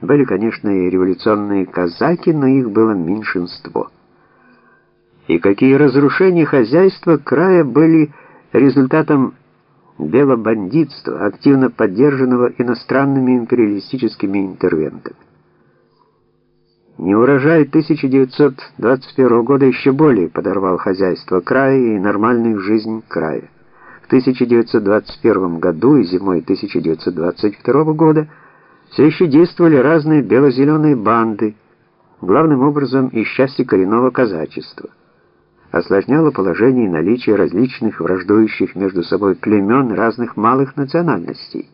Были, конечно, и революционные казаки, но их было меньшинство. И какие разрушения хозяйства края были результатом белобандитства, активно поддержанного иностранными империалистическими интервентами. Неурожай 1921 года еще более подорвал хозяйство края и нормальную жизнь края. В 1921 году и зимой 1922 года все еще действовали разные бело-зеленые банды, главным образом из части коренного казачества. Осложняло положение наличие различных враждующих между собой племен разных малых национальностей.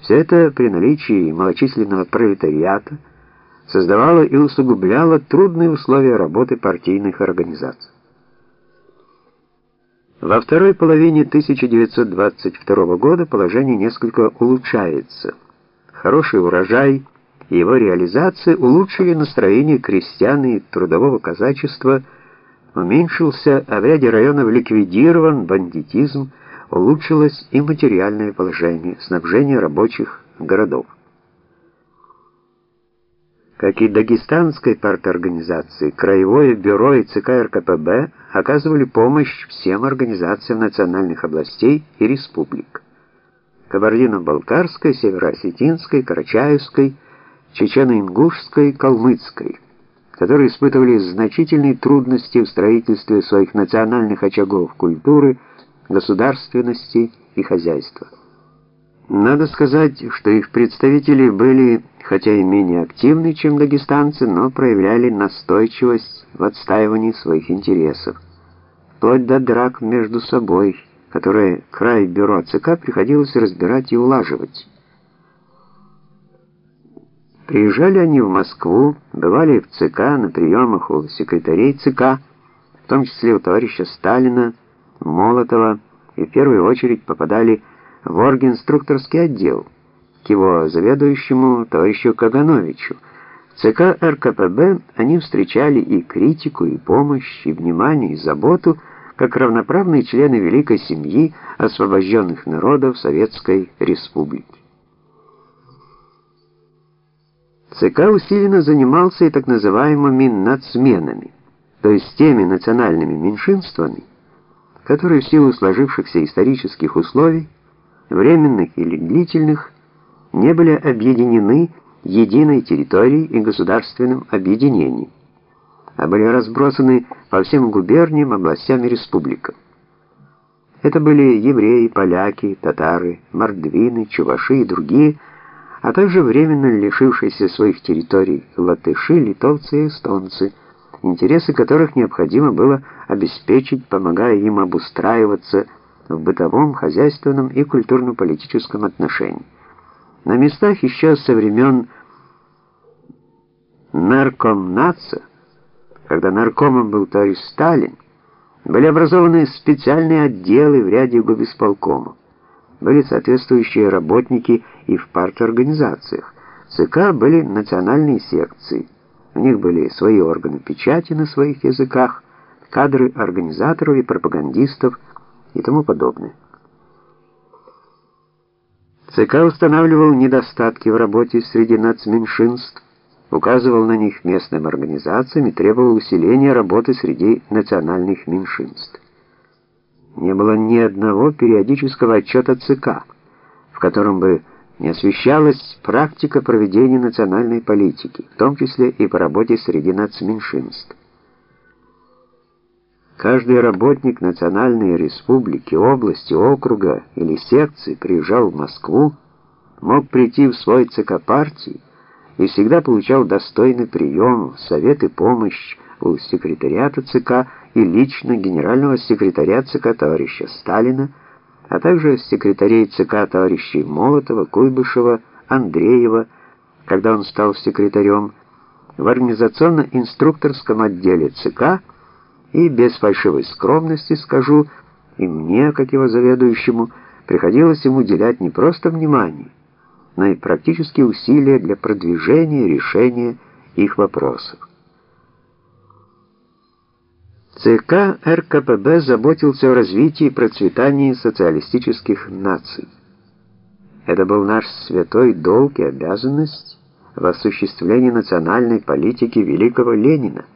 Все это при наличии малочисленного пролетариата создавало и усугубляло трудные условия работы партийных организаций. Во второй половине 1922 года положение несколько улучшается. Хороший урожай и его реализация улучшили настроение крестьян и трудового казачества, уменьшился, а в ряде районов ликвидирован бандитизм, улучшилось и материальное положение, снабжение рабочих городов как и Дагестанской парторганизации, Краевое бюро и ЦК РКПБ оказывали помощь всем организациям национальных областей и республик. Кабардино-Балкарской, Северо-Осетинской, Карачаевской, Чечено-Ингушской, Калмыцкой, которые испытывали значительные трудности в строительстве своих национальных очагов культуры, государственности и хозяйства. Надо сказать, что их представители были, хотя и менее активны, чем дагестанцы, но проявляли настойчивость в отстаивании своих интересов, вплоть до драк между собой, которые край бюро ЦК приходилось разбирать и улаживать. Приезжали они в Москву, бывали в ЦК на приемах у секретарей ЦК, в том числе у товарища Сталина, Молотова, и в первую очередь попадали в оргинструкторский отдел к его заведующему товарищу Кагановичу. В ЦК РКПБ они встречали и критику, и помощь, и внимание, и заботу, как равноправные члены великой семьи освобожденных народов Советской Республики. ЦК усиленно занимался и так называемыми нацменами, то есть теми национальными меньшинствами, которые в силу сложившихся исторических условий временных или длительных, не были объединены единой территорией и государственным объединением, а были разбросаны по всем губерниям, областям и республикам. Это были евреи, поляки, татары, мордвины, чуваши и другие, а также временно лишившиеся своих территорий латыши, литовцы и эстонцы, интересы которых необходимо было обеспечить, помогая им обустраиваться в бытовом, хозяйственном и культурно-политическом отношении. На местах еще со времен наркомнаца, когда наркомом был товарищ Сталин, были образованы специальные отделы в ряде губисполкомов. Были соответствующие работники и в парторганизациях. В ЦК были национальные секции. У них были свои органы печати на своих языках, кадры организаторов и пропагандистов – и тому подобное. ЦК устанавливал недостатки в работе среди нацменьшинств, указывал на них местным организациям и требовал усиления работы среди национальных меньшинств. Не было ни одного периодического отчета ЦК, в котором бы не освещалась практика проведения национальной политики, в том числе и по работе среди нацменьшинств. Каждый работник национальной республики, области, округа или секции приезжал в Москву, мог прийти в свой ЦК партии и всегда получал достойный прием, совет и помощь у секретариата ЦК и лично генерального секретаря ЦК товарища Сталина, а также секретарей ЦК товарищей Молотова, Куйбышева, Андреева, когда он стал секретарем, в организационно-инструкторском отделе ЦК. И без фальшивой скромности скажу, и мне, как его заведующему, приходилось ему уделять не просто внимание, но и практические усилия для продвижения решения их вопросов. ЦК РКПБ заботился о развитии и процветании социалистических наций. Это был наш святой долг и обязанность в осуществлении национальной политики великого Ленина.